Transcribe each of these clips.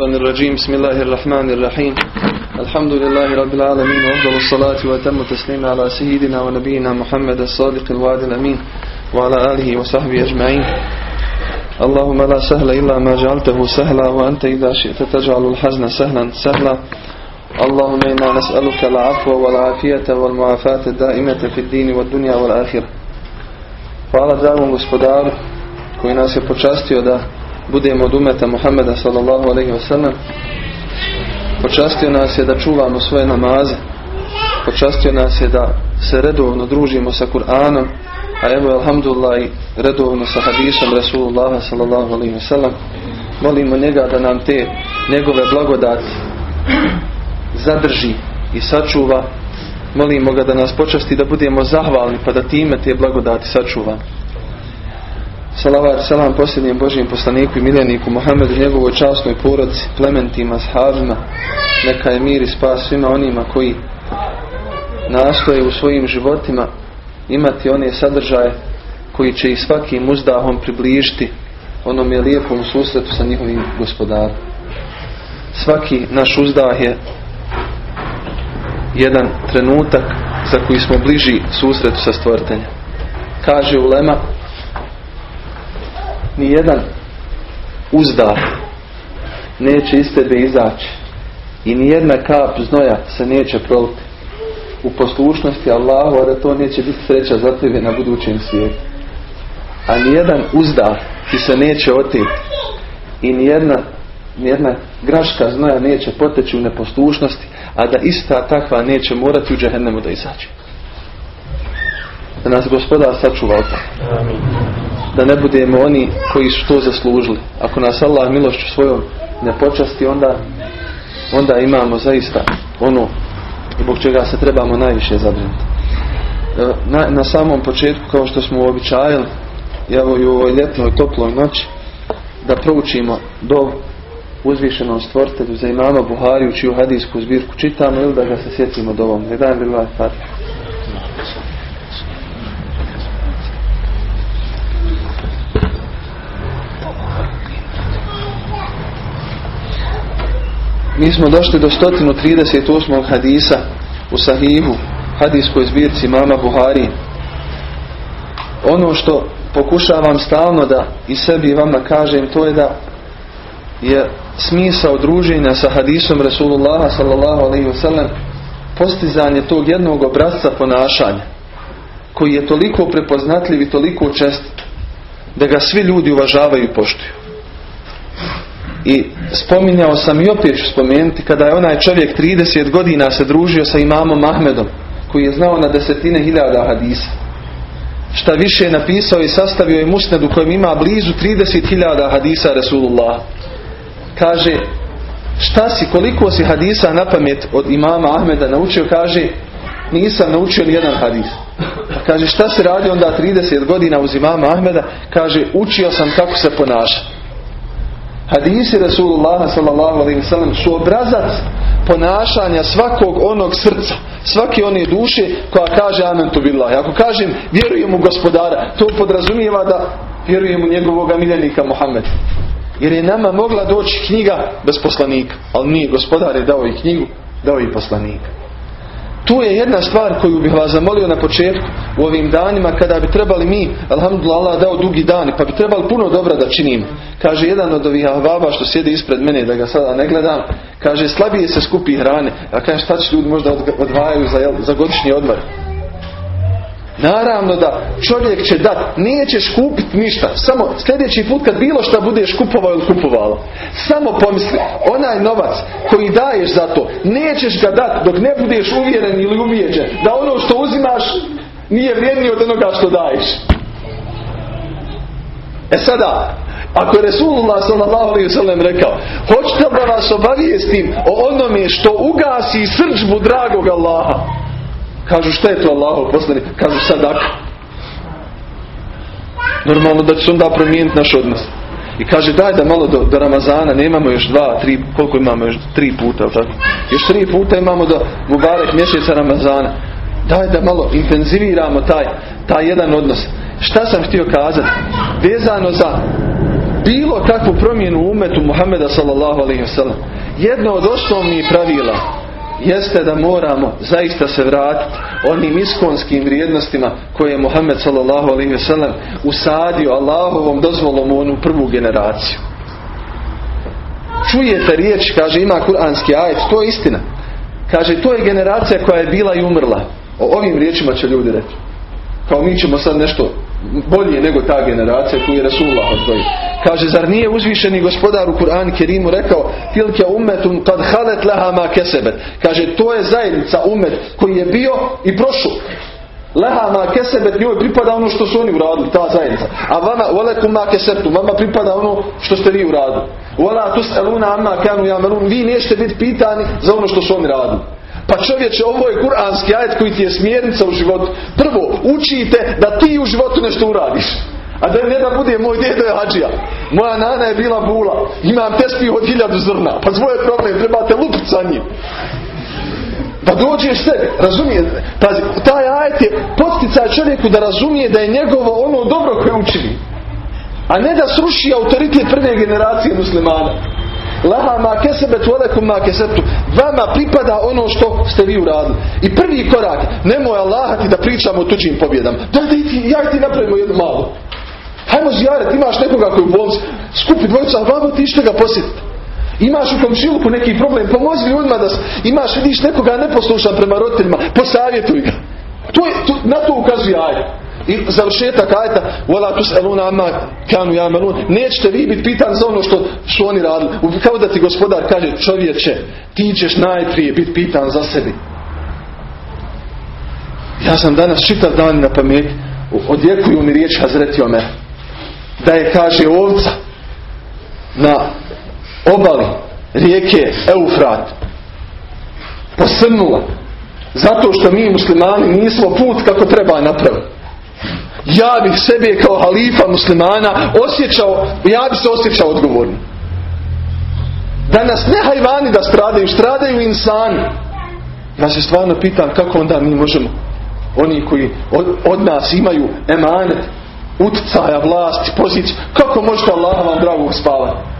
الرجيم. بسم الله الرحمن الرحيم. الحمد لله رب العالمين وأفضل الصلاة وأتم التسليم على سيدنا ونبينا محمد الصادق الوعد الأمين وعلى آله وصحبه أجمعين. اللهم لا سهل إلا ما جعلته سهلا وأنت إذا شئت تجعل الحزن سهلا سهلا. اللهم إنا نسألك العفو والعافية والمعافاة الدائمة في الدين والدنيا والآخرة. Hvala dragom gospodaru koji nas je počastio da budemo od umeta Muhammeda sallallahu alaihi wasallam. Počastio nas je da čuvamo svoje namaze. Počastio nas je da se redovno družimo sa Kur'anom. A evo, alhamdulillah, redovno sa hadisom Rasulullah sallallahu alaihi wasallam. Molimo njega da nam te njegove blagodati zadrži i sačuva. Molimo ga da nas počasti da budemo zahvalni pa da time te blagodati sačuva. Salavat salam posljednjem Božijem poslaniku i miljeniku Muhammedu, njegovoj časnoj porodci, plementima, shabima. Neka je mir i spas svima onima koji nastoje u svojim životima imati one sadržaje koji će ih svakim uzdahom približiti onom je lijepom susretu sa njihovim gospodarom. Svaki naš uzdah je jedan trenutak za koji smo bliži susretu sa stvrtenjem. Kaže Ulema, ni jedan uzdah neće iz tebe izaći. I ni jedna kap znoja se neće proliti. U poslušnosti Allahu, a da to neće biti sreća za tebe na budućem svijetu. A ni jedan uzdah ti se neće oteti. I ni jedna, ni jedna graška znoja neće poteći u neposlušnosti, a da ista takva neće morati u džehennemu da izađe. Da nas gospodar sačuva od da ne budemo oni koji su to zaslužili. Ako nas Allah milošću svojom ne počasti, onda, onda imamo zaista ono zbog čega se trebamo najviše zabrinuti. Na, na samom početku, kao što smo uobičajali, evo i u ovoj ljetnoj toploj noći, da proučimo dov uzvišenom stvoritelju za imama Buhariju, čiju hadijsku zbirku čitamo ili da ga se sjetimo dovom. Ne dajem bila Mi smo došli do 138. hadisa u Sahihu, hadijskoj zbirci mama Buhari. Ono što pokušavam stalno da i sebi i vama kažem, to je da je smisao druženja sa hadisom Rasulullaha sallallahu alaihi wasallam postizanje tog jednog obrazca ponašanja koji je toliko prepoznatljiv i toliko čestit da ga svi ljudi uvažavaju i poštuju. I spominjao sam i opet ću spomenuti kada je onaj čovjek 30 godina se družio sa imamom Ahmedom koji je znao na desetine hiljada hadisa. Šta više je napisao i sastavio je musned u kojem ima blizu 30 hiljada hadisa Rasulullah. Kaže šta si, koliko si hadisa na pamet od imama Ahmeda naučio, kaže nisam naučio ni jedan hadis. Kaže šta si radio onda 30 godina uz imama Ahmeda? Kaže učio sam kako se ponaša. Hadisi Rasulullah wasallam su obrazac ponašanja svakog onog srca, svake one duše koja kaže amen tu billah. Ako kažem vjerujem u gospodara, to podrazumijeva da vjerujem u njegovog miljenika Muhammeda. Jer je nama mogla doći knjiga bez poslanika, ali nije gospodar je dao i knjigu, dao i poslanika. Tu je jedna stvar koju bih vas zamolio na početku u ovim danima kada bi trebali mi, alhamdulillah dao dugi dan, pa bi trebali puno dobra da činimo. Kaže jedan od ovih ahbaba što sjedi ispred mene da ga sada ne gledam, kaže slabije se skupi hrane. A kaže šta će ljudi možda odvajaju za, za godišnji odmor. Naravno da čovjek će dat, nećeš kupiti ništa. Samo sljedeći put kad bilo šta budeš kupovao ili kupovalo. Samo pomisli, onaj novac koji daješ za to, nećeš ga dat dok ne budeš uvjeren ili uvijeđen da ono što uzimaš nije vrijednije od onoga što daješ. E sada, ako je Resulullah s.a.v. rekao, hoćete da vas obavijestim o onome što ugasi srđbu dragog Allaha. Kažu šta je to Allahov poslanik? Kažu sadaka. Normalno da će se onda promijeniti naš odnos. I kaže daj da malo do, do Ramazana, nemamo još dva, tri, koliko imamo još tri puta, tako? Još tri puta imamo do Mubarek mjeseca Ramazana. Daj da malo intenziviramo taj, taj jedan odnos. Šta sam htio kazati? Vezano za bilo kakvu promjenu u umetu Muhammeda sallallahu alaihi. Jedno od osnovnih pravila jeste da moramo zaista se vratiti onim iskonskim vrijednostima koje je Muhammed sallallahu alaihi wasallam usadio Allahovom dozvolom u onu prvu generaciju. Čujete riječ, kaže ima kuranski ajet, to je istina. Kaže to je generacija koja je bila i umrla. O ovim riječima će ljudi reći. Kao mi ćemo sad nešto bolje nego ta generacija koju je Rasulullah odgojio. Kaže, zar nije uzvišeni gospodar u Kur'an Kerimu rekao tilke umetun kad halet leha ma kesebet. Kaže, to je zajednica umet koji je bio i prošao. Leha ma kesebet njoj pripada ono što su oni uradili, ta zajednica. A vama, velekum ma kesetu, vama pripada ono što ste vi uradili. Vola tus eluna amma kanu jamelun, vi nećete biti pitani za ono što su oni radili. Pa čovječe, ovo je kuranski ajet koji ti je smjernica u životu. Prvo, učite da ti u životu nešto uradiš. A da ne da bude moj djedo je hađija. Moja nana je bila bula. Imam tespih od hiljadu zrna. Pa svoj problem, trebate lupiti sa njim. Pa dođeš sebi, razumije, pazi, taj ajet je posticaj čovjeku da razumije da je njegovo ono dobro koje učini. A ne da sruši autoritet prve generacije muslimana. Laha ma kesebet velekum ma kesetu. Vama pripada ono što ste vi uradili. I prvi korak, nemoj Allaha ti da pričamo o tuđim pobjedama. Daj da ti, ja ti napravimo jednu malu. Hajmo zjaret, imaš nekoga koji u bolnici, skupi dvojica, vamo ti išli ga posjetiti. Imaš u komšiluku neki problem, pomozi ljudima da imaš, vidiš nekoga neposlušan prema roditeljima, posavjetuj ga. To je, to, na to ukazuje ajet. I završetak ajeta Wala tus'aluna amma kanu ya'malun. Nećete vi biti pitan za ono što su oni radili. Kao da ti gospodar kaže čovječe, ti ćeš najprije biti pitan za sebi. Ja sam danas čitav dan na pamet odjekuju mi riječ Hazreti Omer. Da je kaže ovca na obali rijeke Eufrat posrnula zato što mi muslimani nismo put kako treba napraviti ja bih sebe kao halifa muslimana osjećao, ja bih se osjećao odgovorni. Danas ne hajvani da stradaju, stradaju insani. Ja se stvarno pitam kako onda mi možemo, oni koji od, od nas imaju emanet, utcaja, vlasti, poziciju, kako možete Allah vam dragog spavati?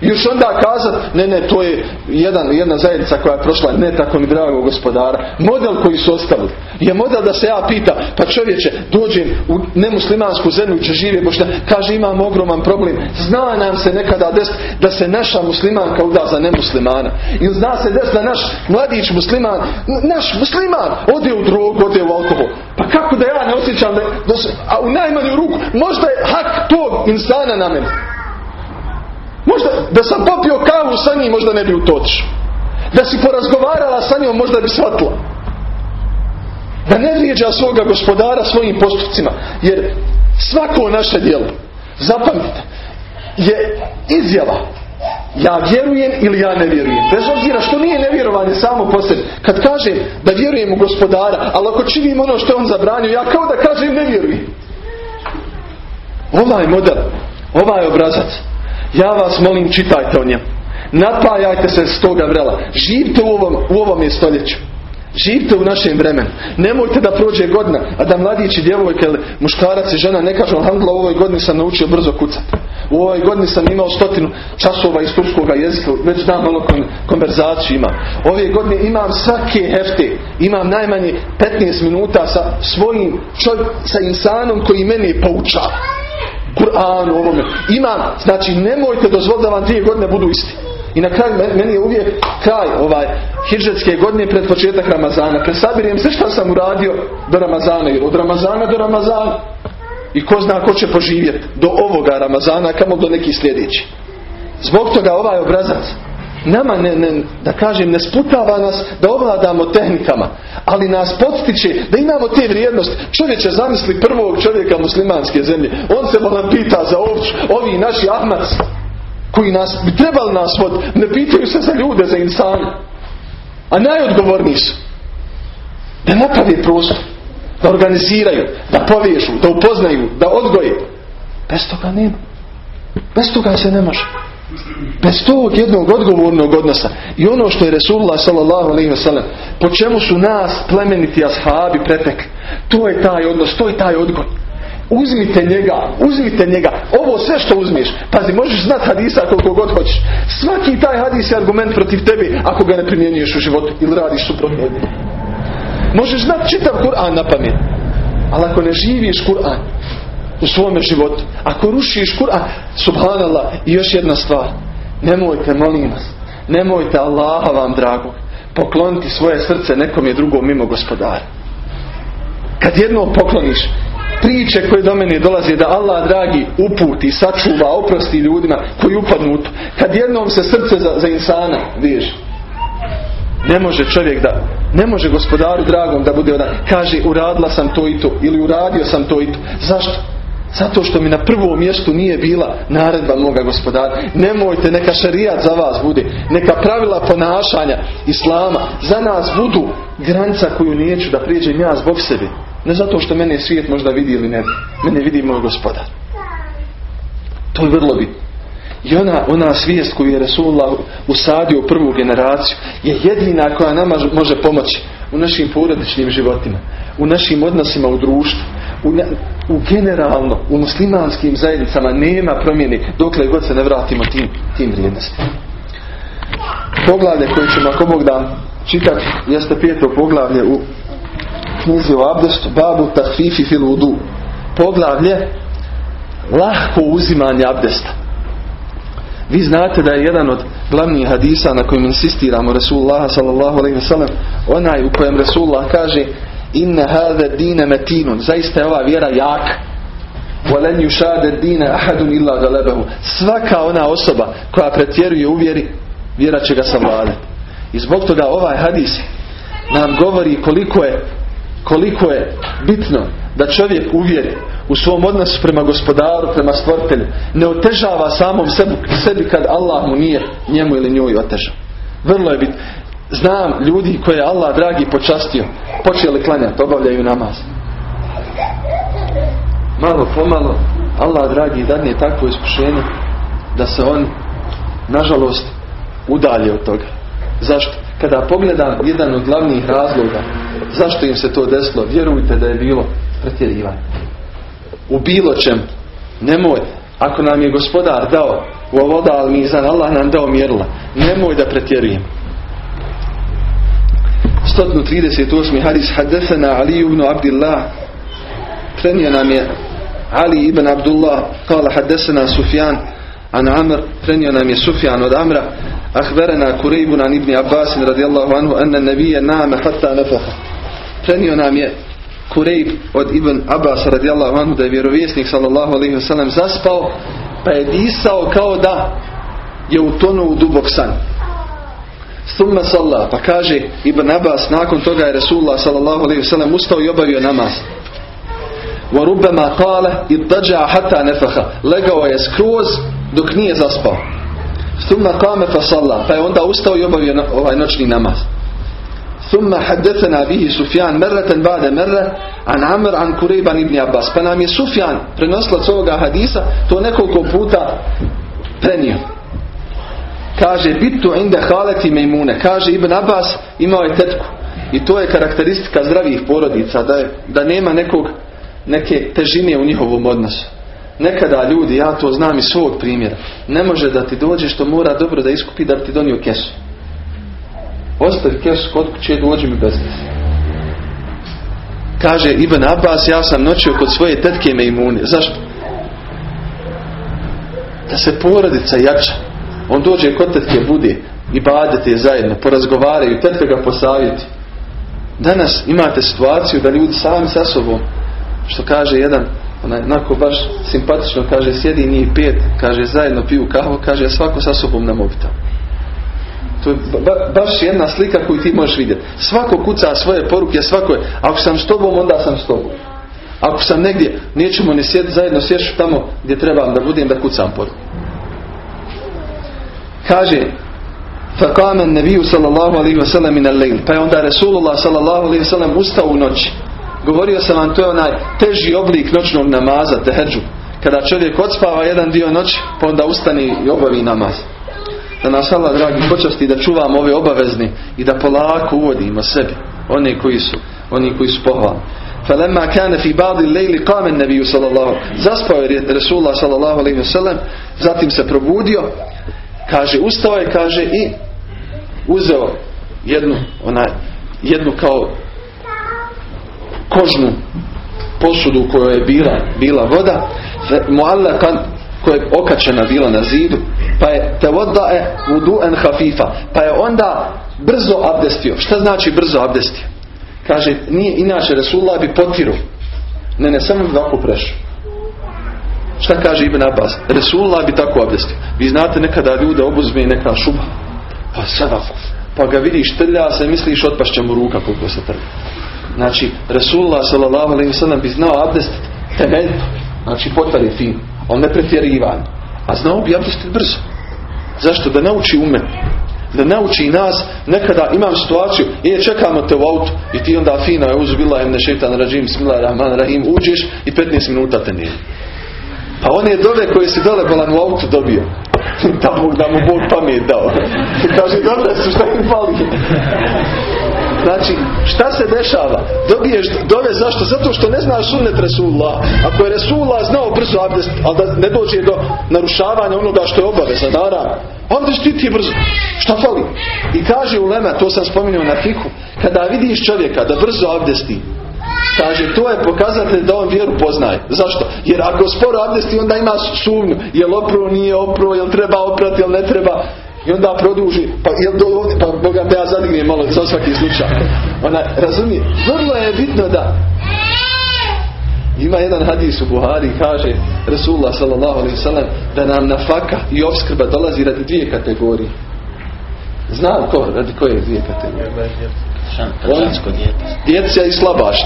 I još onda kazat, ne, ne, to je jedan, jedna zajednica koja je prošla, ne tako mi drago gospodara. Model koji su ostavili je model da se ja pita, pa čovječe, dođem u nemuslimansku zemlju će žive bošnja, kaže imam ogroman problem. Zna nam se nekada des da se naša muslimanka uda za nemuslimana. Ili zna se des da naš mladić musliman, naš musliman ode u drogu, ode u alkohol. Pa kako da ja ne osjećam da, da se, a u najmanju ruku, možda je hak tog insana na mene. Možda da sam popio kavu sa njim možda ne bi utočio. Da si porazgovarala sa njom možda bi shvatila. Da ne vrijeđa svoga gospodara svojim postupcima. Jer svako naše djelo, zapamtite, je izjava. Ja vjerujem ili ja ne vjerujem. Bez obzira što nije nevjerovanje samo po sebi. Kad kažem da vjerujem u gospodara, ali ako činim ono što on zabranio, ja kao da kažem ne vjerujem. Ovaj model, ovaj obrazac, ja vas molim čitajte o njemu. Napajajte se s toga vrela. Živite u ovom, u ovom stoljeću. Živite u našem vremenu. Nemojte da prođe godina, a da mladići, djevojke ili muškarac i žena ne kažu alhamdulillah u ovoj godini sam naučio brzo kucati. U ovoj godini sam imao stotinu časova iz turskog jezika, već znam malo konverzaciju ima. Ove godine imam svake hefte, imam najmanje 15 minuta sa svojim čovjek, sa insanom koji mene poučava. Kur'anu, ovome. Imam, znači nemojte dozvoliti da vam dvije godine budu isti. I na kraju, meni je uvijek kraj ovaj hidžetske godine pred početak Ramazana. Presabirijem sve što sam uradio do Ramazana. Jer od Ramazana do Ramazana. I ko zna ko će poživjeti do ovoga Ramazana, kamo do nekih sljedeći. Zbog toga ovaj obrazac nama ne, ne, da kažem ne sputava nas da ovladamo tehnikama ali nas podstiče da imamo te vrijednosti. Čovječe zamisli prvog čovjeka muslimanske zemlje. On se mora pita za ovču ovi naši ahmac koji nas bi trebali nas vod ne pitaju se za ljude za insane. A najodgovorniji su. Da napravi prostor da organiziraju da povežu, da upoznaju da odgoje. Bez toga nema. Bez toga se ne može Bez tog jednog odgovornog odnosa i ono što je Resulullah sallam po čemu su nas plemeniti ashabi pretek to je taj odnos, to je taj odgoj Uzmite njega, uzmite njega. Ovo sve što uzmiješ. Pazi, možeš znat hadisa koliko god hoćeš. Svaki taj hadis je argument protiv tebi ako ga ne primjenjuješ u životu ili radiš suprotno Možeš znat čitav Kur'an na pamet. Ali ako ne živiš Kur'an u svome životu, ako rušiš Kur'an, subhanallah, i još jedna stvar. Nemojte, molim vas, nemojte Allaha vam drago pokloniti svoje srce nekom je drugom mimo gospodara. Kad jedno pokloniš, priče koje do mene dolaze da Allah dragi uputi, sačuva, oprosti ljudima koji upadnu u to. Kad jednom se srce za, za insana veže. Ne može čovjek da, ne može gospodaru dragom da bude ona, kaže uradila sam to i to ili uradio sam to i to. Zašto? Zato što mi na prvom mjestu nije bila naredba moga gospodara. Nemojte, neka šarijat za vas bude. Neka pravila ponašanja Islama za nas budu granca koju neću da prijeđem ja zbog sebe. Ne zato što mene svijet možda vidi ili ne. Mene vidi moj gospodar. To je vrlo bitno. I ona, ona svijest koju je Resulullah usadio u prvu generaciju je jedina koja nama može pomoći u našim porodičnim životima, u našim odnosima u društvu, u, u generalno, u muslimanskim zajednicama nema promjene dokle god se ne vratimo tim, tim vrijednostima. Poglavlje koje ćemo ako Bog da čitati jeste peto poglavlje u knjizi o abdestu babu tahfifi fil udu. Poglavlje lahko uzimanje abdesta. Vi znate da je jedan od glavnih hadisa na kojim insistiramo Resulullah sallallahu alaihi wasallam onaj u kojem Resulullah kaže inna hada dine metinun. Zaista je ova vjera jak. Volen yušade dina ahadun illa galebehu. Svaka ona osoba koja pretjeruje u vjeri, vjera će ga savladati. I zbog toga ovaj hadis nam govori koliko je, koliko je bitno da čovjek uvjeri u svom odnosu prema gospodaru, prema stvoritelju, ne otežava samom sebi, sebi kad Allah mu nije njemu ili njoj otežao. Vrlo je bitno. Znam ljudi koje je Allah dragi počastio, počeli klanjati, obavljaju namaz. Malo pomalo Allah dragi dadne takvo iskušenje da se on nažalost udalje od toga. Zašto? Kada pogledam jedan od glavnih razloga zašto im se to desilo, vjerujte da je bilo pretjerivanje. U bilo čem. Nemoj. Ako nam je gospodar dao u ovoda al mizan, Allah nam dao mjerila. Nemoj da pretjerujemo. 138. hadis Hadesana Ali ibn Abdillah prenio nam je Ali ibn Abdullah kala Hadesana Sufjan an Amr prenio nam je Sufjan od Amra كريب عن ابن عباس رضي الله عنه أن النبي نام حتى نفخ prenio nam je Kurejb od Ibn Abbas radijallahu anhu da je vjerovjesnik sallallahu alaihi wasallam zaspao pa je disao kao da je utonuo u dubok san. Summa salla, pa kaže Ibn Abbas, nakon toga je Resulullah sallallahu alaihi wasallam ustao i obavio namaz. Wa rubbama qala iddaja hatta nafaha. Legao je skroz dok nije zaspao. Summa qama fa salla, pa je onda ustao i obavio ovaj noćni namaz. ثم حدثنا به سفيان مرة بعد مرة عن عمر عن كريب عن ابن عباس pa nam je Sufjan prenoslac ovoga hadisa to nekoliko puta prenio kaže bitu inda haleti mejmune kaže Ibn Abbas imao je tetku. I to je karakteristika zdravih porodica da, je, da nema nekog neke težine u njihovom odnosu. Nekada ljudi, ja to znam iz svog primjera. Ne može da ti dođe što mora dobro da iskupi da bi ti donio kesu. Ostavi kesu kod kuće dođi mi bez kaže Ibn Abbas ja sam noćio kod svoje tetke Mejmune zašto? da se porodica jača on dođe kod tetke bude i badete zajedno porazgovaraju tetka ga posavjeti danas imate situaciju da ljudi sami sa sobom što kaže jedan onaj, onako baš simpatično kaže sjedi njih pet kaže zajedno piju kahu kaže svako sa sobom na mobitel to je ba, baš jedna slika koju ti možeš vidjeti. Svako kuca svoje poruke, svako je. Ako sam s tobom, onda sam s tobom. Ako sam negdje, nećemo ni sjeti zajedno sješ tamo gdje trebam da budem da kucam poruku. Kaže, فَقَامَ النَّبِيُّ sallallahu alaihi wa sallam min al-layl. Pa je onda Resulullah sallallahu alaihi wa sallam ustao u noći. Govorio sam vam, to je onaj teži oblik noćnog namaza, teheđu. Kada čovjek odspava jedan dio noći, pa onda ustani i obavi namaz da nas Allah dragi počasti da čuvamo ove obavezni i da polako uvodimo sebi oni koji su oni koji su pohvalni فلما كان في بعض الليل قام النبي صلى الله zaspao je Resulullah sallallahu alaihi wasallam zatim se probudio kaže ustao je kaže i uzeo jednu onaj jednu kao kožnu posudu u kojoj je bila, bila voda. Muallakan koja je okačena bila na zidu pa je te voda je hafifa pa je onda brzo abdestio. Šta znači brzo abdestio? Kaže nije inače Resulullah bi potiru ne ne samo bi ovako prešao šta kaže Ibn Abbas? Resulullah bi tako abdestio vi znate nekada ljude obuzme i neka šuba. Pa sada pa ga vidiš trlja se misliš otpašće mu ruka koliko se trlja. Znači Resulullah sallam bi znao abdestiti temeljno. Znači potvori fin on ne pretjerivan a znao bi abdestiti brzo. Zašto? Da nauči ume. Da nauči nas nekada imam situaciju je čekamo te u autu. I ti onda fino je uzubila emne šetan rađim rahman rahim uđeš i 15 minuta te nije pa on je dove koje si dole bolan u autu dobio da, Bog, da mu Bog pamet dao kaže dobre su šta im fali Znači, šta se dešava? Dobiješ dove zašto? Zato što ne znaš sunnet Resulullah. Ako je Resulullah znao brzo abdest, ali da ne dođe do narušavanja onoga što je obaveza, naravno. Abdest ti ti brzo. Šta fali? I kaže u Lema, to sam spominjao na fiku, kada vidiš čovjeka da brzo abdesti, Kaže, to je pokazatelj da on vjeru poznaje. Zašto? Jer ako sporo abdesti, onda ima sumnju. Jel opro, nije opro, jel treba oprati, jel ne treba. I onda produži, pa jel do pa Boga te ja zadignem malo za svaki slučaj. Ona, razumije, vrlo je bitno da ima jedan hadis u Buhari kaže Resulullah sallallahu sallam da nam na faka i obskrba dolazi radi dvije kategorije. Znam ko, radi koje dvije kategorije? Djeca i slabaš.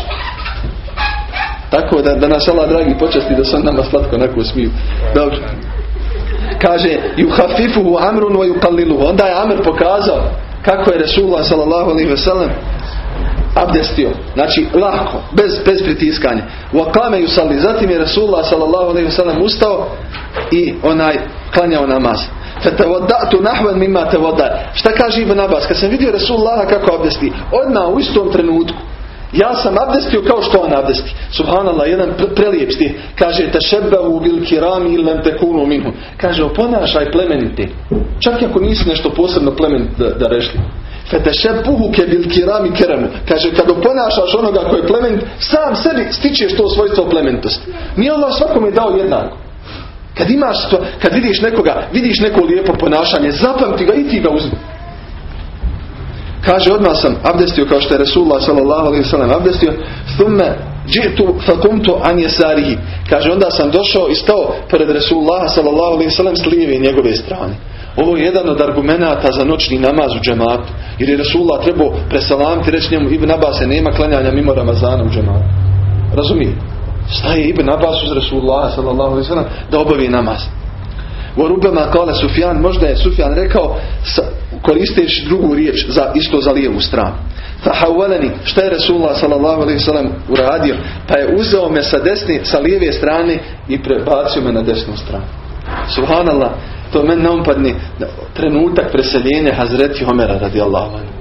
Tako da, da nas Allah dragi počasti da sam nama slatko onako smiju. Dobro. Kaže juhafifuhu amrun wa yuqalliluhu. Onda je Amr pokazao kako je Resulullah sallallahu alejhi ve sellem abdestio. Znači lako bez bez pritiskanja. Wa qama yusalli. Zatim je Resulullah sallallahu alejhi ve sellem ustao i onaj klanjao namaz fatawaddatu nahwan mimma tawadda šta kaže Ibn Abbas kad sam vidio Resulullah kako abdesti odmah u istom trenutku ja sam abdestio kao što on abdesti. Subhanallah, jedan prelijep stih. Kaže, tešebavu bil kirami ilem tekunu minhu. Kaže, oponašaj plemenite. Čak ako nisi nešto posebno plemenit da, da rešli. Fetešebuhu ke bil kirami keremu. Kaže, kad oponašaš onoga koji je plemenit, sam sebi stičeš to svojstvo plemenitosti. Nije Allah svakome dao jednako. Kad imaš to, kad vidiš nekoga, vidiš neko lijepo ponašanje, zapamti ga i ti ga uzmi. Kaže odmah sam abdestio kao što je Resulullah sellem abdestio, thumma jitu fakumtu an yasarihi. Kaže onda sam došao i stao pored Resulullah sellem s lijeve njegove strane. Ovo je jedan od argumenata za noćni namaz u džematu. Jer je Resulullah trebao presalamiti reći njemu Ibn Abbas nema klanjanja mimo Ramazana u džematu. Razumije? Staje Ibn Abbas uz Resulullah sallallahu alejhi ve sellem da obavi namaz. Vorubama kale Sufjan, možda je Sufjan rekao koristeći drugu riječ za isto za lijevu stranu. Fahawalani, šta je Resulullah sallallahu alaihi sallam uradio? Pa je uzeo me sa desne, sa lijeve strane i prebacio me na desnu stranu. Subhanallah, to meni ne umpadni trenutak preseljenja Hazreti Homera radijallahu anhu.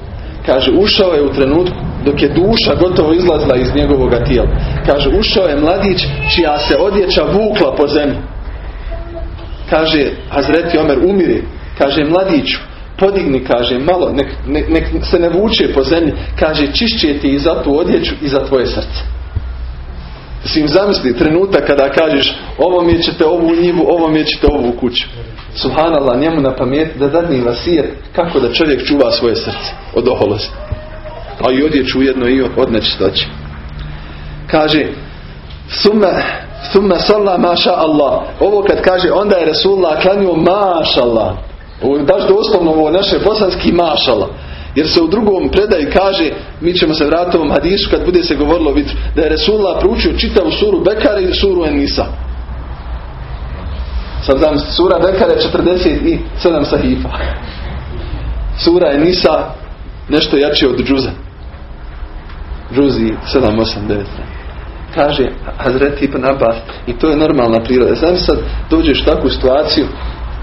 Kaže, ušao je u trenutku dok je duša gotovo izlazila iz njegovog tijela. Kaže, ušao je mladić čija se odjeća vukla po zemlji. Kaže, Hazreti Omer umire. Kaže, mladiću, podigni, kaže, malo, nek, nek, nek se ne vuče po zemlji, kaže, čišće ti i za tu odjeću i za tvoje srce. Si im zamisli trenutak kada kažeš ovom je ćete ovu njivu, ovom je ćete ovu kuću. Subhanallah, njemu na pamet da dadni vasijet kako da čovjek čuva svoje srce od oholosti. A i odjeću ujedno i od nečistoće. Kaže, summa, summa salla maša Allah. Ovo kad kaže, onda je Resulullah klanio maša Allah. Ovo je baš doslovno ovo naše bosanski mašala. Jer se u drugom predaju kaže, mi ćemo se vratiti ovom hadisu kad bude se govorilo vitru, da je Resulullah proučio čitavu suru Bekare i suru Enisa. Sad znam, sura Bekare 47 sahifa. Sura Enisa nešto jače od džuza. Džuzi 7, 8, 9. Kaže Hazreti Ibn Abbas i to je normalna priroda. Znam sad dođeš u takvu situaciju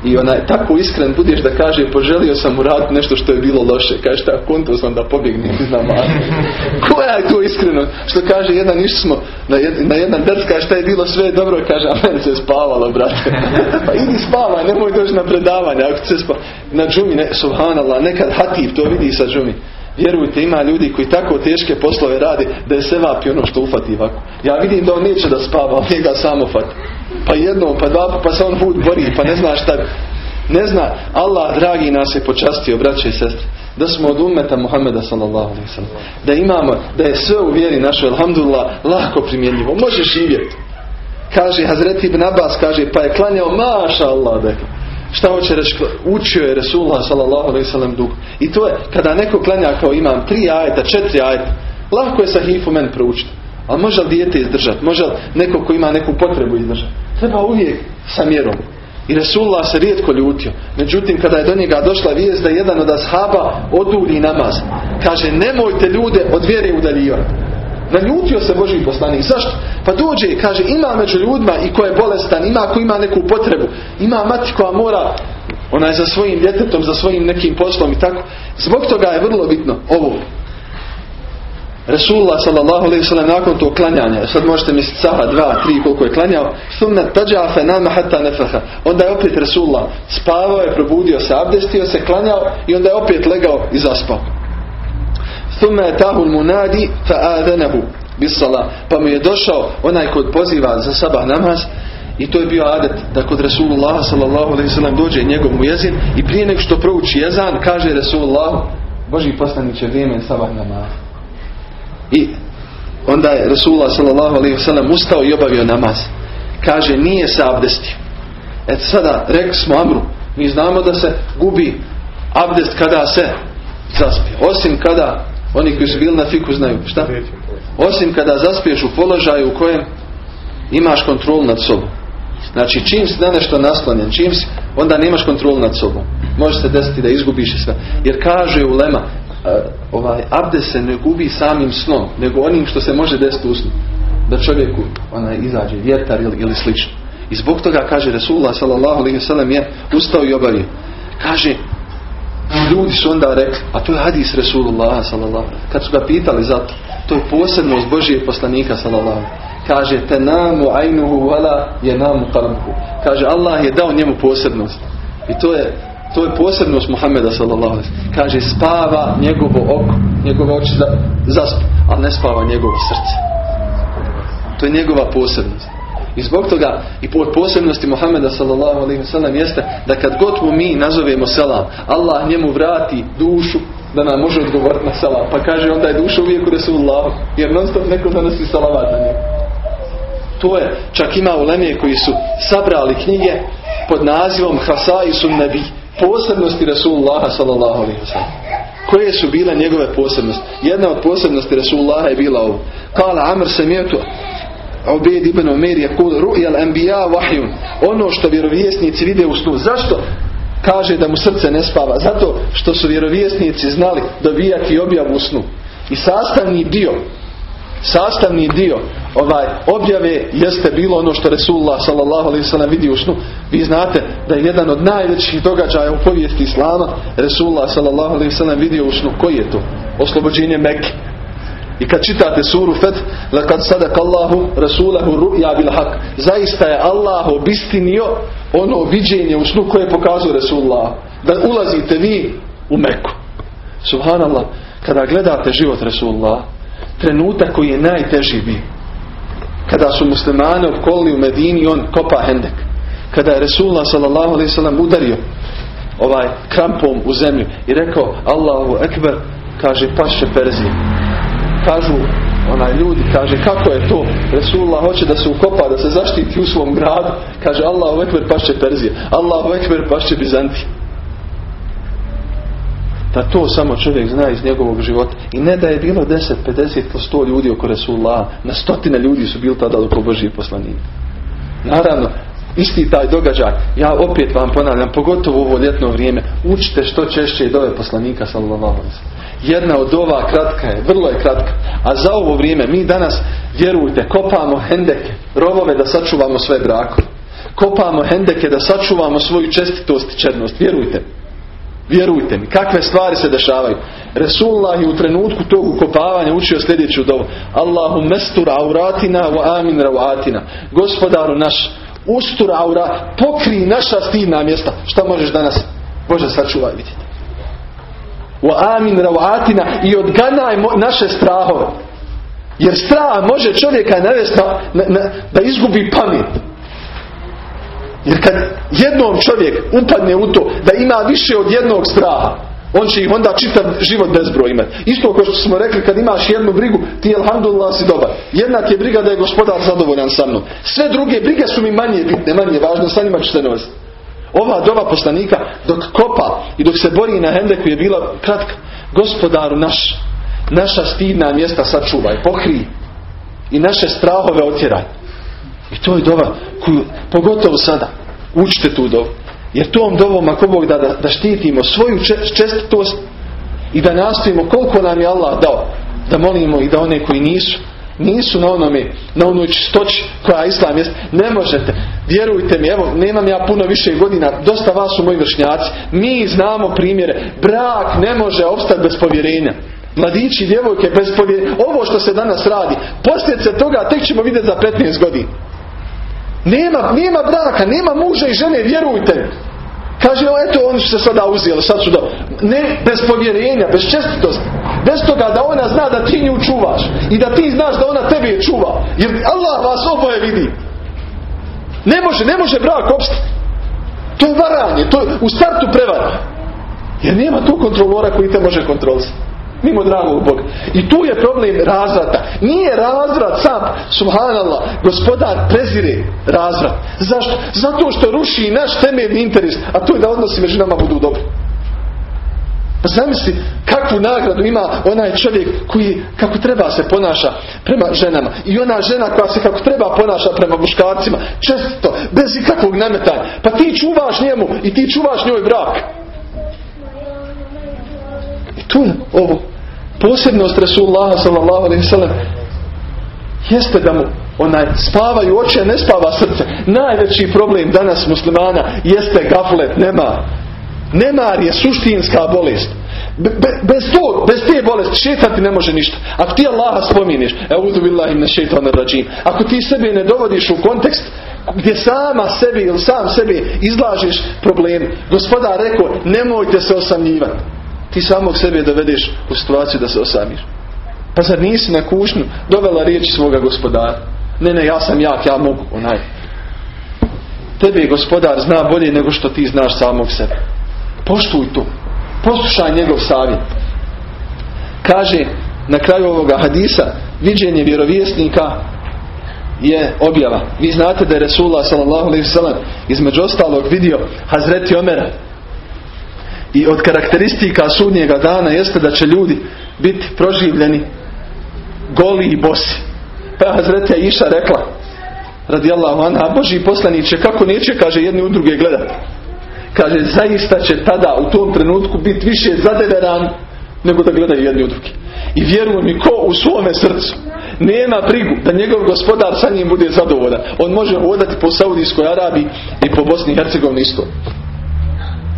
i onaj tako iskren budeš da kaže poželio sam uraditi nešto što je bilo loše. Kaže šta konto sam da pobjegnem iz namaza. Koja je to iskreno? Što kaže jedan išli smo na, na jedan drc kaže šta je bilo sve dobro kaže a meni se spavalo brate. pa idi spavaj nemoj doći na predavanje ako se spa... Na džumi ne, subhanallah nekad hatib to vidi sa džumi. Vjerujte, ima ljudi koji tako teške poslove radi da je se vapi ono što ufati ovako. Ja vidim da on neće da spava, on njega samo fati. Pa jednom, pa dva, pa se on put bori, pa ne zna šta. Ne zna, Allah dragi nas je počastio, braće i sestre, da smo od umeta Muhammeda sallallahu alaihi. Da imamo, da je sve u vjeri našoj, alhamdulillah, lako primjenjivo. Može živjeti. Kaže Hazreti ibn Abbas, kaže, pa je klanjao, maša Allah, dakle. Šta hoće reći? Učio je Resulullah sallam dug. I to je, kada neko klanja kao imam tri ajeta, četiri ajeta, lako je sahifu men proučiti. Ali može li dijete izdržati? Može li neko ko ima neku potrebu izdržati? Treba uvijek sa mjerom. I Resulullah se rijetko ljutio. Međutim, kada je do njega došla vijest da jedan od ashaba oduri namaz. Kaže, nemojte ljude od vjere udaljivati. Naljutio se Boži poslanik. Zašto? Pa dođe i kaže ima među ljudima i ko je bolestan, ima ko ima neku potrebu, ima mati koja mora ona je za svojim djetetom, za svojim nekim poslom i tako. Zbog toga je vrlo bitno ovo. Resulullah sallallahu alaihi sallam nakon tog klanjanja, sad možete misliti saha, dva, tri, koliko je klanjao, sumna tađafe nama hatta nefaha. Onda je opet Resulullah spavao je, probudio se, abdestio se, klanjao i onda je opet legao i zaspao. Atahu munadi fa adanahu bisala. Pa mu je došao onaj kod poziva za sabah namaz i to je bio adet da kod Rasulullah sallallahu alaihi sallam dođe njegov mujezin i prije nek što prouči jezan kaže Rasulullah Boži poslaniće vrijeme sabah namaz. I onda je Rasulullah sallallahu alaihi sallam ustao i obavio namaz. Kaže nije se abdestio. Et sada rekli smo Amru mi znamo da se gubi abdest kada se zaspije. Osim kada oni koji su bili na fiku znaju. Šta? Osim kada zaspiješ u položaju u kojem imaš kontrol nad sobom. Znači čim si na nešto naslonjen, čim si, onda nemaš kontrol nad sobom. Može se desiti da izgubiš sve. Jer kaže u lema, ovaj abdes se ne gubi samim snom, nego onim što se može desiti u snu. Da čovjeku onaj, izađe vjetar ili, ili slično. I zbog toga kaže Resulullah sallallahu alaihi je ustao i obavio. Kaže Ljudi su onda rekli, a to je hadis Resulullah sallallahu Kad su ga pitali za to, to je posebnost Božijeg poslanika sallallahu Kaže, te namu ajnuhu vala je namu. Kaže, Allah je dao njemu posebnost. I to je, to je posebnost Muhammeda sallallahu Kaže, spava njegovo oko, njegove oči za, zasp, ali ne spava njegovo srce. To je njegova posebnost. I zbog toga i pod posebnosti Muhammeda sallallahu alaihi wa sallam jeste da kad god mu mi nazovemo selam, Allah njemu vrati dušu da nam može odgovoriti na selam. Pa kaže onda je duša uvijek u Resulullah. Jer non stop neko donosi salavat na njegu. To je, čak ima ulemije koji su sabrali knjige pod nazivom Hasai sun nebi. Posebnosti Resulullaha sallallahu alaihi wa sallam. Koje su bile njegove posebnosti? Jedna od posebnosti Resulullaha je bila ovo. Kala Amr Ubed ibn Umer je kul ru'jal anbiya wahjun. Ono što vjerovjesnici vide u snu. Zašto? Kaže da mu srce ne spava. Zato što su vjerovjesnici znali dobijati objavu u snu. I sastavni dio sastavni dio ovaj objave jeste bilo ono što Resulullah sallallahu alaihi sallam vidi u snu. Vi znate da je jedan od najvećih događaja u povijesti Islama Resulullah sallallahu alaihi sallam vidio u snu. Koji je to? Oslobođenje Mekke. I kad čitate suru Feth, kad sadaka Allahu Rasulahu ru'ja bil hak. Zaista je Allah obistinio ono viđenje u snu koje pokazuje Rasulullah. Da ulazite vi u Meku. Subhanallah. Kada gledate život Rasulullah, trenutak koji je najteži bio. Kada su muslimane opkolili u Medini, on kopa hendek. Kada je alaihi sallam udario ovaj krampom u zemlju i rekao Allahu ekber, kaže pašće Perzije kažu onaj ljudi, kaže kako je to? Resulullah hoće da se ukopa, da se zaštiti u svom gradu. Kaže Allahu ekber pašće Perzije. Allahu ekber pašće Bizantije. Da to samo čovjek zna iz njegovog života. I ne da je bilo 10, 50 po 100 ljudi oko Resulullah na stotine ljudi su bili tada oko Božije poslanika. Naravno isti taj događaj ja opet vam ponavljam pogotovo u ovo ljetno vrijeme učite što češće i dove poslanika sallallahu jedna od ova kratka je, vrlo je kratka. A za ovo vrijeme mi danas, vjerujte, kopamo hendeke, rovove da sačuvamo sve brako. kopamo hendeke da sačuvamo svoju čestitost i černost. Vjerujte. Vjerujte mi, kakve stvari se dešavaju. Resulullah je u trenutku tog ukopavanja učio sljedeću dovu. Allahu mestur auratina wa amin ravatina. Gospodaru naš, ustur aura, pokri naša stidna mjesta. Šta možeš danas? Bože, sačuvaj, vidite. Wa amin ravatina i odganaj naše strahove. Jer strah može čovjeka navesti da izgubi pamet. Jer kad jednom čovjek upadne u to da ima više od jednog straha, on će ih onda čitav život bezbroj imati. Isto kao što smo rekli, kad imaš jednu brigu, ti alhamdulillah si dobar. Jednak je briga da je gospodar zadovoljan sa mnom. Sve druge brige su mi manje bitne, manje važne, sa njima ću se nositi. Ova doba poslanika dok kopa i dok se bori na hendeku je bila kratka. Gospodaru naš, naša stidna mjesta sačuvaj, pokri i naše strahove otjeraj. I to je dova koju, pogotovo sada, učite tu dovu. Jer tom dovom ako Bog da, da, štitimo svoju čestitost i da nastojimo koliko nam je Allah dao. Da molimo i da one koji nisu, nisu na onome, na onoj čistoći koja Islam jest. Ne možete. Vjerujte mi, evo, nemam ja puno više godina, dosta vas su moji vršnjaci. Mi znamo primjere. Brak ne može opstati bez povjerenja. Mladići, djevojke, bez povjerenja. Ovo što se danas radi, posljedice toga tek ćemo vidjeti za 15 godina. Nema, nema braka, nema muža i žene, vjerujte. Kaže, o, eto, oni su se sada uzeli, sad su da... Ne, bez povjerenja, bez čestitosti. Bez toga da ona zna da ti nju čuvaš. I da ti znaš da ona tebe čuva. Jer Allah vas oboje vidi. Ne može, ne može brak opstati. To je varanje, to je u startu prevara. Jer nema tu kontrolora koji te može kontrolisati mimo dragog Boga. I tu je problem razvrata. Nije razvrat sam, subhanallah, gospodar prezire razvrat. Zašto? Zato što ruši naš temeljni interes, a to je da odnosi među nama budu dobri. Pa zamisli kakvu nagradu ima onaj čovjek koji kako treba se ponaša prema ženama. I ona žena koja se kako treba ponaša prema muškarcima. Često, bez ikakvog nametanja. Pa ti čuvaš njemu i ti čuvaš njoj brak. I tu je ovo posebnost Resulullah sallallahu alaihi sallam jeste da mu onaj spavaju oči, a ne spava srce. Najveći problem danas muslimana jeste gaflet, nema. Nemar je suštinska bolest. Be, bez, to, bez te bolesti šetati ne može ništa. Ako ti Allaha rađim. Ako ti sebe ne dovodiš u kontekst gdje sama sebi ili sam sebi izlažiš problem. Gospodar rekao, nemojte se osamljivati ti samog sebe dovedeš u situaciju da se osamiš. Pa zar nisi na kušnju dovela riječi svoga gospodara? Ne, ne, ja sam jak, ja mogu, onaj. Tebe gospodar zna bolje nego što ti znaš samog sebe. Poštuj to. Poslušaj njegov savjet. Kaže na kraju ovoga hadisa viđenje vjerovjesnika je objava. Vi znate da je Resulullah s.a.v. između ostalog vidio Hazreti Omera i od karakteristika sudnjega dana jeste da će ljudi biti proživljeni goli i bosi. Pa Hazretja Iša rekla radijallahu anha, Boži poslaniće, kako neće, kaže, jedni u druge gledati. Kaže, zaista će tada u tom trenutku biti više zadeveran nego da gledaju jedni u drugi. I vjeruj mi, ko u svome srcu nema brigu da njegov gospodar sa njim bude zadovoljan. On može hodati po Saudijskoj Arabiji i po Bosni i Hercegovini isto.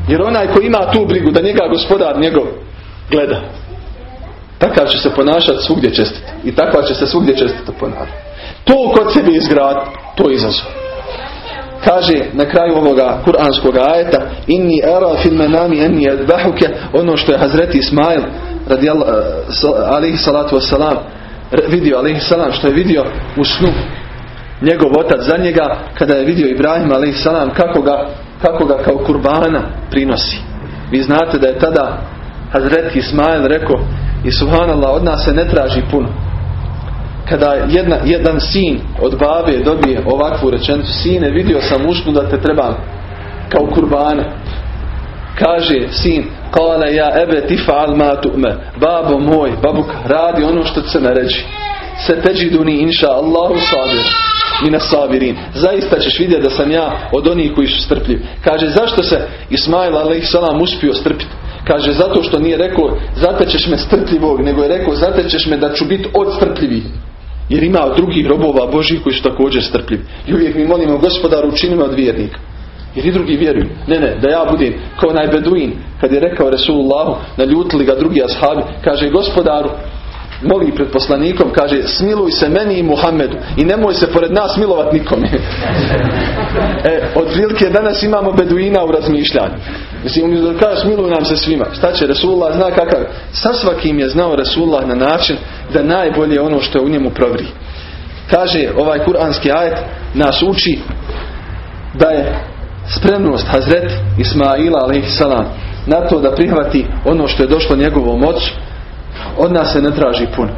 Jer onaj ko ima tu brigu da njega gospodar njegov gleda. Takav će se ponašati svugdje čestiti. I takva će se svugdje čestiti ponašati. To kod sebe izgrad, to izazov. Kaže na kraju ovoga kuranskog ajeta Inni era fil menami enni adbahuke Ono što je Hazreti Ismail radi alihi salatu wasalam vidio alihi salam što je vidio u snu njegov otac za njega kada je vidio Ibrahim alihi salam kako ga kako ga kao kurbana prinosi. Vi znate da je tada Hazreti Ismail rekao i subhanallah od nas se ne traži puno. Kada jedna, jedan sin od babe dobije ovakvu rečenicu sine vidio sam usnu da te trebam kao kurbana. Kaže sin kala ja ebe tifa'al ma tu'me babo moj, babuk radi ono što se naređi. Se teđiduni inša Allahu sabir i na sabirin. Zaista ćeš vidjeti da sam ja od onih koji su strpljivi. Kaže zašto se Ismail a.s. uspio strpiti? Kaže zato što nije rekao ćeš me strpljivog, nego je rekao ćeš me da ću biti od strpljivih. Jer ima drugih robova Božih koji su također strpljivi. I uvijek mi molimo gospodaru učinimo od vjernika. Jer i drugi vjeruju. Ne, ne, da ja budem kao onaj Beduin. Kad je rekao Resulullahu, naljutili ga drugi ashabi. Kaže gospodaru, moli pred poslanikom, kaže smiluj se meni i Muhammedu i nemoj se pored nas milovat nikome. e, od prilike danas imamo Beduina u razmišljanju. Mislim, da kaže smiluj nam se svima. Šta će Resulullah zna kakav? Sa svakim je znao Resulullah na način da najbolje ono što je u njemu provri. Kaže ovaj kuranski ajet nas uči da je spremnost Hazret Ismaila a.s. na to da prihvati ono što je došlo njegovom ocu od nas se ne traži puno.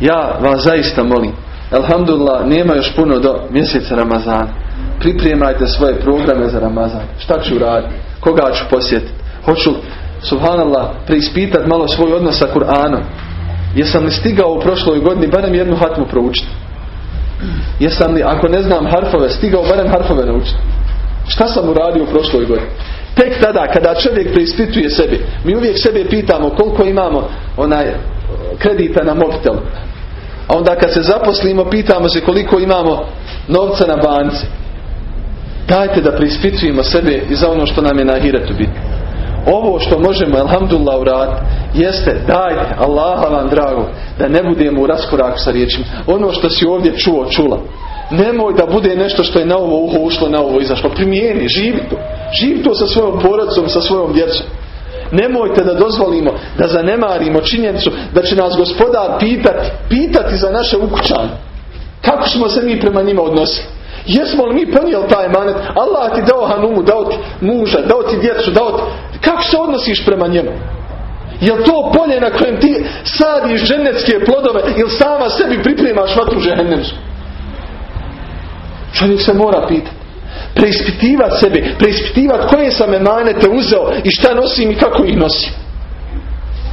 Ja vas zaista molim. Alhamdulillah, nema još puno do mjeseca Ramazana. Pripremajte svoje programe za Ramazan. Šta ću raditi? Koga ću posjetiti? Hoću, subhanallah, preispitati malo svoj odnos sa Kur'anom. Jesam li stigao u prošloj godini barem jednu hatmu proučiti? Jesam li, ako ne znam harfove, stigao barem harfove naučiti? Šta sam uradio u prošloj godini? Tek tada kada čovjek preispituje sebi, mi uvijek sebe pitamo koliko imamo onaj kredita na mobitel. A onda kad se zaposlimo pitamo se koliko imamo novca na banci. Dajte da preispitujemo sebe i za ono što nam je na hiretu biti. Ovo što možemo, alhamdulillah, uraditi, jeste, dajte, Allaha vam drago, da ne budemo u raskoraku sa riječima. Ono što si ovdje čuo, čula. Nemoj da bude nešto što je na ovo uho ušlo, na ovo izašlo. Primijeni, živi to. Živi to sa svojom porodcom, sa svojom djecom. Nemojte da dozvolimo da zanemarimo činjenicu da će nas gospodar pitati, pitati za naše ukućane. Kako smo se mi prema njima odnosili? Jesmo li mi ponijeli taj manet? Allah ti dao hanumu, dao ti muža, dao ti djecu, dao ti... Kako se odnosiš prema njemu? Jel to polje na kojem ti sadiš dženecke plodove ili sama sebi pripremaš vatru žehennemsku? Čovjek se mora pitati. Preispitivati sebe, preispitivati koje sam emanete uzeo i šta nosim i kako ih nosim.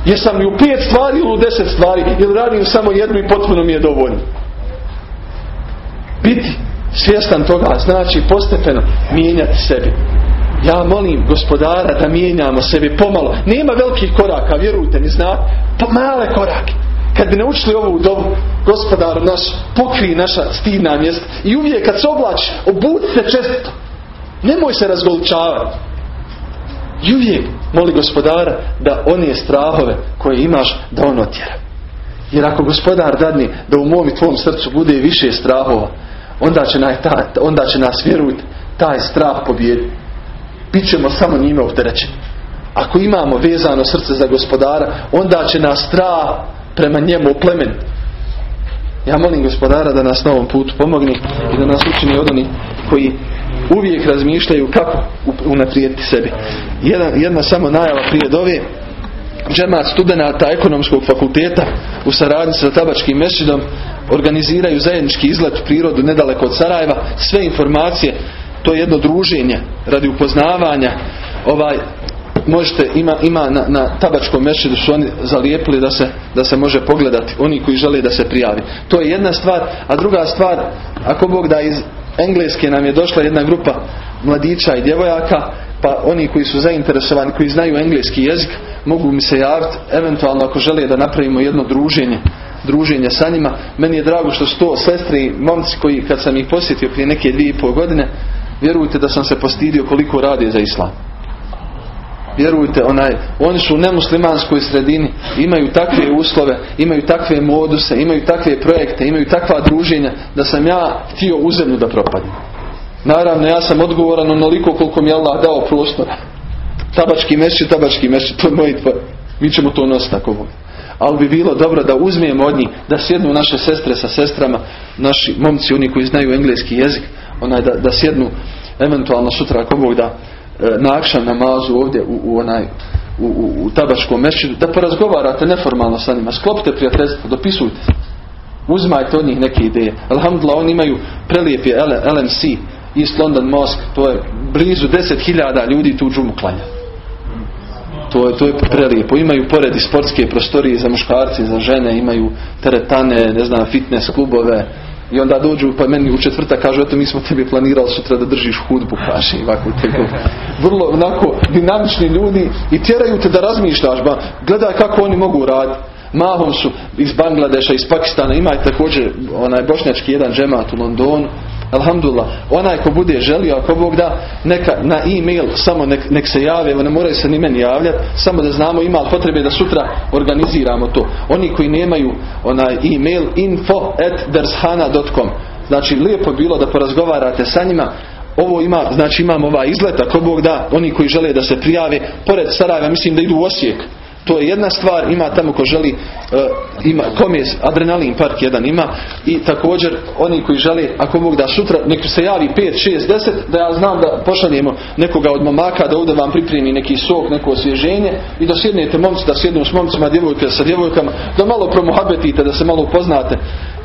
Jesam li u pet stvari ili u deset stvari ili radim samo jednu i potpuno mi je dovoljno. Biti svjestan toga znači postepeno mijenjati sebi. Ja molim gospodara da mijenjamo sebi pomalo. Nema velikih koraka, vjerujte mi, znate. Po male korake. Kad bi naučili ovu dobu, gospodar naš pokri naša stidna mjesta i uvijek kad se oblači, obuci se čestito. Nemoj se razgoličavati. I uvijek moli gospodara da one strahove koje imaš, da on otjera. Jer ako gospodar dadne da u mom i tvom srcu bude više strahova, onda će, nas, onda će nas vjerujte taj strah pobijediti. Bićemo samo njime opterećeni. Ako imamo vezano srce za gospodara, onda će nas strah prema njemu plemen. Ja molim gospodara da nas na ovom putu pomogne i da nas učini od onih koji uvijek razmišljaju kako unaprijediti sebi. Jedna, jedna samo najava prije dove. Džemat studenata ekonomskog fakulteta u saradnji sa tabačkim mešidom organiziraju zajednički izlet u prirodu nedaleko od Sarajeva. Sve informacije, to je jedno druženje radi upoznavanja. Ovaj, možete, ima, ima na, na tabačkom mešidu su oni zalijepili da se, da se može pogledati oni koji žele da se prijavi. To je jedna stvar, a druga stvar, ako Bog da iz Engleske nam je došla jedna grupa mladića i djevojaka, pa oni koji su zainteresovani, koji znaju engleski jezik, mogu mi se javiti, eventualno ako žele da napravimo jedno druženje, druženje sa njima. Meni je drago što su to sestre i momci koji kad sam ih posjetio prije neke dvije i pol godine, vjerujte da sam se postidio koliko radi za islam vjerujte, onaj, oni su u nemuslimanskoj sredini, imaju takve uslove, imaju takve moduse, imaju takve projekte, imaju takva druženja, da sam ja htio u zemlju da propadim. Naravno, ja sam odgovoran onoliko koliko mi je Allah dao prostora. Tabački mešći, tabački mešći, to je moj tvoj. Mi ćemo to nositi tako voli. Ali bi bilo dobro da uzmijemo od njih, da sjednu naše sestre sa sestrama, naši momci, oni koji znaju engleski jezik, onaj, da, da sjednu eventualno sutra ako Bog da E, na akšan namazu ovdje u, u onaj u, u, u tabačkom mešćidu, da porazgovarate neformalno sa njima, sklopite prijateljstvo, dopisujte. Uzmajte od njih neke ideje. Alhamdulillah, oni imaju prelijepi LMC, East London Mosque, to je blizu 10.000 ljudi tu džumu klanja. To je, to je prelijepo. Imaju pored i sportske prostorije za muškarce, za žene, imaju teretane, ne znam, fitness klubove, i onda dođu pa meni u četvrta kažu eto mi smo tebi planirali sutra da držiš hudbu kaže i ovako te Vrlo onako dinamični ljudi i tjeraju te da razmišljaš ba gledaj kako oni mogu raditi. Mahom su iz Bangladeša, iz Pakistana, ima također onaj bošnjački jedan džemat u Londonu. Alhamdulillah, onaj ko bude želio, ako Bog da, neka na e-mail samo nek, nek se jave, ne moraju se ni meni javljati, samo da znamo ima potrebe da sutra organiziramo to. Oni koji nemaju onaj e-mail info Znači lijepo bilo da porazgovarate sa njima. Ovo ima, znači imamo ovaj izlet, ako Bog da, oni koji žele da se prijave, pored Sarajeva, mislim da idu u Osijek. To je jedna stvar, ima tamo ko želi, uh, ima komis, adrenalin park jedan ima i također oni koji žele, ako mogu da sutra, nek se javi 5, 6, 10, da ja znam da pošaljemo nekoga od momaka da ovdje vam pripremi neki sok, neko osvježenje i da sjednete momci, da sjednu s momcima, djevojke sa djevojkama, da malo promohabetite, da se malo upoznate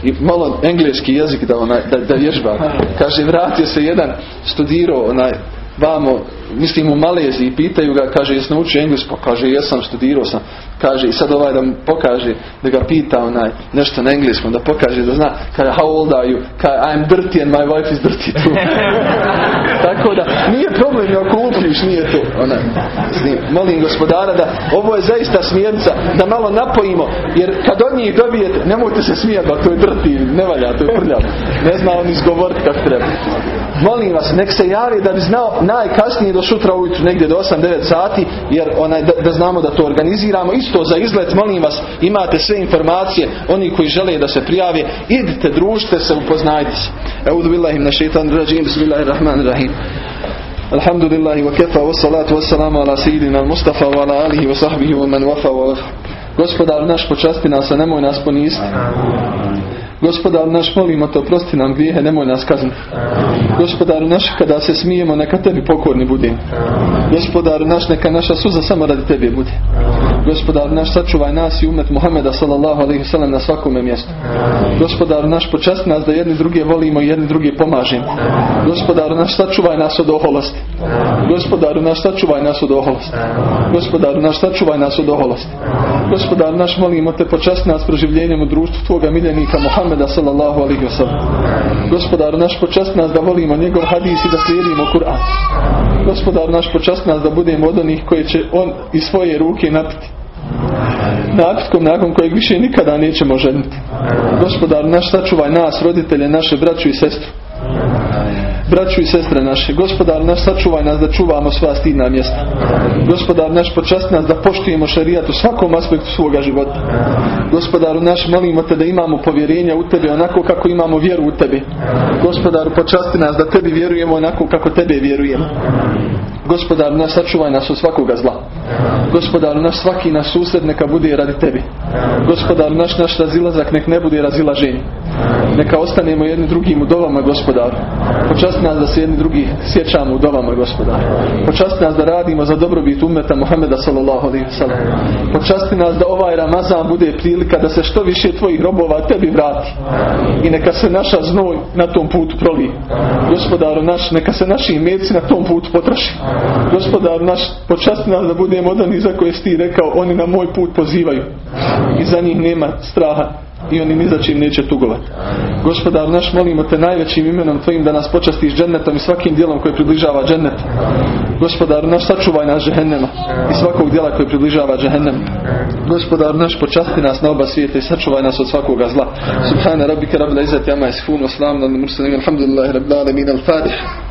i malo engleski jezik da, onaj, da, da vježba. Kaže, vratio se jedan studirao onaj, vamo, mislim u Maleziji, pitaju ga, kaže, jesam naučio englesko? Kaže, jesam, studirao sam. Kaže, i sad ovaj da mu pokaže, da ga pita onaj, nešto na engleskom, da pokaže da zna, kaže, how old are you? Kaže, I'm dirty and my wife is dirty too. Tako da, nije problem ako upiš, nije to. Onaj, molim gospodara da, ovo je zaista smjernica, da malo napojimo, jer kad od njih dobijete, nemojte se smijati, to je drti, ne valja, to je prljavo. Ne zna on izgovoriti kako treba. Molim vas, nek se javi da bi znao najkasnije do sutra ujutru negdje do 8-9 sati jer onaj, da, da, znamo da to organiziramo. Isto za izlet, molim vas, imate sve informacije, oni koji žele da se prijave, idite, družite se, upoznajte se. Eudu billahi min šeitan bismillahirrahmanirrahim. Alhamdulillahi wa kefa, wa salatu wa salamu ala sejidina al-Mustafa wa ala alihi wa sahbihi wa man wafa wa Gospodar naš počasti nas, a nemoj nas poniziti. Gospodar naš molimo te oprosti nam grijehe, nemoj nas kazniti. Gospodaru naš kada se smijemo neka tebi pokorni budem. Gospodaru naš neka naša suza samo radi tebi bude. Gospodaru naš sačuvaj nas i umet Muhameda sallallahu alaihi sallam na svakome mjestu. Gospodaru naš počasti nas da jedni druge volimo i jedni druge pomažemo. Gospodaru naš sačuvaj nas od oholosti. Gospodaru naš sačuvaj nas od oholosti. Gospodaru naš sačuvaj nas od oholosti. Gospodaru naš molimo te počasti nas proživljenjem u društvu Tvoga miljenika Muhammeda sallallahu alaihi wasallam. Gospodaru naš počast nas da volimo njegov hadis i da slijedimo Kur'an. Gospodaru naš počast nas da budemo od onih koji će on iz svoje ruke napiti. Napitkom nakon kojeg više nikada nećemo ženiti. Gospodaru naš sačuvaj nas, roditelje, naše braću i sestru braću i sestre naše, gospodar naš sačuvaj nas da čuvamo sva stidna mjesta. Gospodar naš počast nas da poštujemo šarijat u svakom aspektu svoga života. Gospodaru naš molimo te da imamo povjerenja u tebe onako kako imamo vjeru u tebe. Gospodaru počasti nas da tebi vjerujemo onako kako tebe vjerujemo. Gospodar naš sačuvaj nas od svakoga zla. Gospodar naš svaki naš susred neka bude radi tebi. Gospodar naš naš razilazak nek ne bude razilaženje. Neka ostanemo jedni drugim u dovama gospodaru. Počasti nas da se jedni drugi sjećamo u dovama gospodaru. Počasti nas da radimo za dobrobit umeta Muhameda sallallahu alaihi sallam. Počasti nas da ovaj Ramazan bude prilika da se što više tvojih robova tebi vrati. I neka se naša znoj na tom putu proli. Gospodaru naš, neka se naši imeci na tom putu potraši. Gospodar naš, počasti nas da budemo od onih za koje ti rekao, oni na moj put pozivaju. I za njih nema straha i oni ni za čim neće tugovati. Gospodar naš, molimo te najvećim imenom tvojim da nas počastiš džennetom i svakim dijelom koji približava džennet. Gospodar naš, sačuvaj nas džehennema i svakog dijela koji približava džehennem. Gospodar naš, počasti nas na oba svijeta i sačuvaj nas od svakoga zla. Subhana rabbika rabbil izzati amma yasifun wa salamun alhamdulillahi rabbil alamin al-fatih.